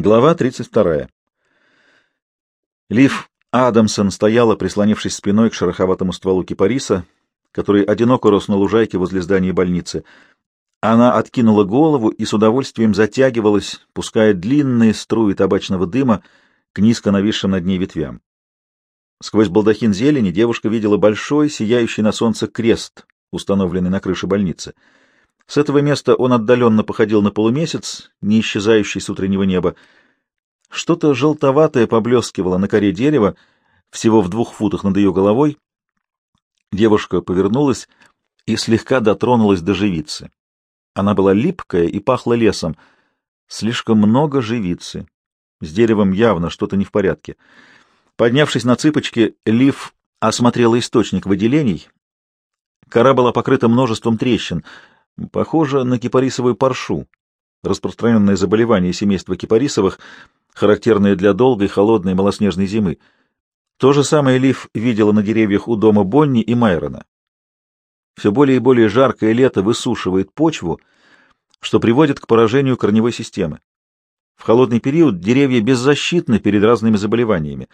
Глава 32. Лив Адамсон стояла, прислонившись спиной к шероховатому стволу кипариса, который одиноко рос на лужайке возле здания больницы. Она откинула голову и с удовольствием затягивалась, пуская длинные струи табачного дыма к низко нависшим над ней ветвям. Сквозь балдахин зелени девушка видела большой, сияющий на солнце крест, установленный на крыше больницы — с этого места он отдаленно походил на полумесяц, не исчезающий с утреннего неба. Что-то желтоватое поблескивало на коре дерева, всего в двух футах над ее головой. Девушка повернулась и слегка дотронулась до живицы. Она была липкая и пахла лесом. Слишком много живицы. С деревом явно что-то не в порядке. Поднявшись на цыпочки, Лив осмотрела источник выделений. Кора была покрыта множеством трещин — Похоже на кипарисовую паршу, распространенное заболевание семейства кипарисовых, характерное для долгой холодной малоснежной зимы. То же самое Лив видела на деревьях у дома Бонни и Майрона. Все более и более жаркое лето высушивает почву, что приводит к поражению корневой системы. В холодный период деревья беззащитны перед разными заболеваниями.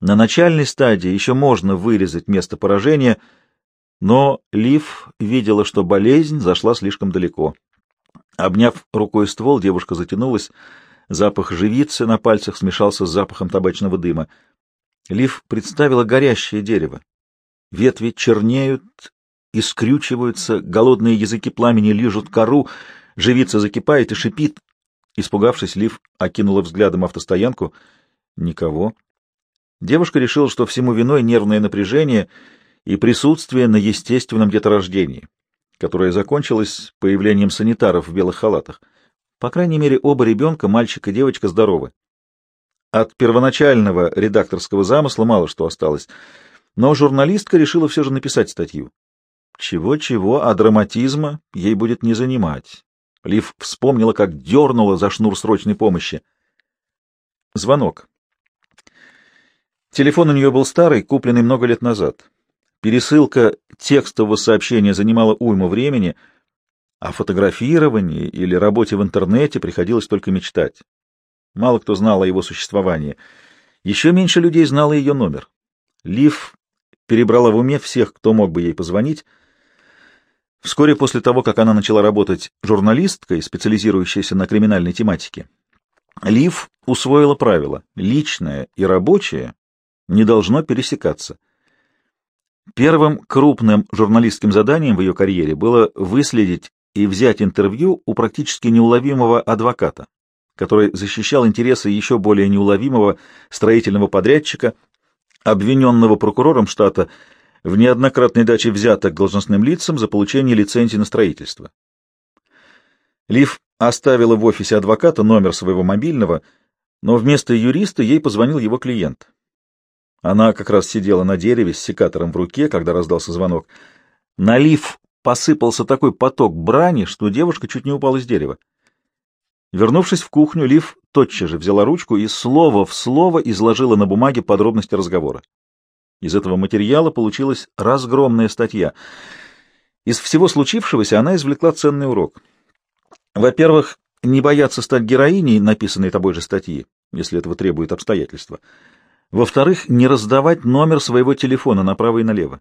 На начальной стадии еще можно вырезать место поражения — но Лив видела, что болезнь зашла слишком далеко. Обняв рукой ствол, девушка затянулась. Запах живицы на пальцах смешался с запахом табачного дыма. Лив представила горящее дерево. Ветви чернеют и скрючиваются, голодные языки пламени лижут кору, живица закипает и шипит. Испугавшись, Лив окинула взглядом автостоянку. Никого. Девушка решила, что всему виной нервное напряжение — и присутствие на естественном деторождении, которое закончилось появлением санитаров в белых халатах. По крайней мере, оба ребенка, мальчик и девочка, здоровы. От первоначального редакторского замысла мало что осталось, но журналистка решила все же написать статью. Чего-чего, а драматизма ей будет не занимать. Лив вспомнила, как дернула за шнур срочной помощи. Звонок. Телефон у нее был старый, купленный много лет назад. Пересылка текстового сообщения занимала уйму времени, а фотографировании или работе в интернете приходилось только мечтать. Мало кто знал о его существовании. Еще меньше людей знало ее номер. Лив перебрала в уме всех, кто мог бы ей позвонить. Вскоре после того, как она начала работать журналисткой, специализирующейся на криминальной тематике, Лив усвоила правило — личное и рабочее не должно пересекаться. Первым крупным журналистским заданием в ее карьере было выследить и взять интервью у практически неуловимого адвоката, который защищал интересы еще более неуловимого строительного подрядчика, обвиненного прокурором штата в неоднократной даче взяток должностным лицам за получение лицензии на строительство. Лив оставила в офисе адвоката номер своего мобильного, но вместо юриста ей позвонил его клиент. Она как раз сидела на дереве с секатором в руке, когда раздался звонок. Налив посыпался такой поток брани, что девушка чуть не упала с дерева. Вернувшись в кухню, Лив тотчас же взяла ручку и слово в слово изложила на бумаге подробности разговора. Из этого материала получилась разгромная статья. Из всего случившегося она извлекла ценный урок. Во-первых, не бояться стать героиней написанной тобой же статьи, если этого требует обстоятельства. Во-вторых, не раздавать номер своего телефона направо и налево.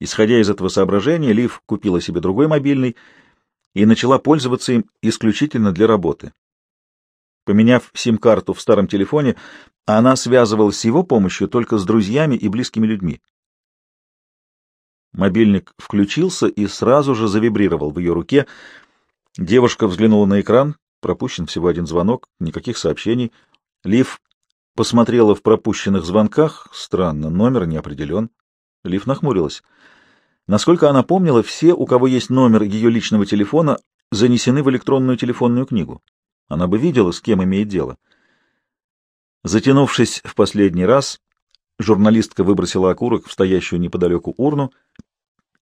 Исходя из этого соображения, Лив купила себе другой мобильный и начала пользоваться им исключительно для работы. Поменяв сим-карту в старом телефоне, она связывалась с его помощью только с друзьями и близкими людьми. Мобильник включился и сразу же завибрировал в ее руке. Девушка взглянула на экран, пропущен всего один звонок, никаких сообщений. Лив Посмотрела в пропущенных звонках. Странно, номер не определен. Лив нахмурилась. Насколько она помнила, все, у кого есть номер ее личного телефона, занесены в электронную телефонную книгу. Она бы видела, с кем имеет дело. Затянувшись в последний раз, журналистка выбросила окурок в стоящую неподалеку урну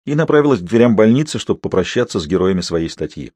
и направилась к дверям больницы, чтобы попрощаться с героями своей статьи.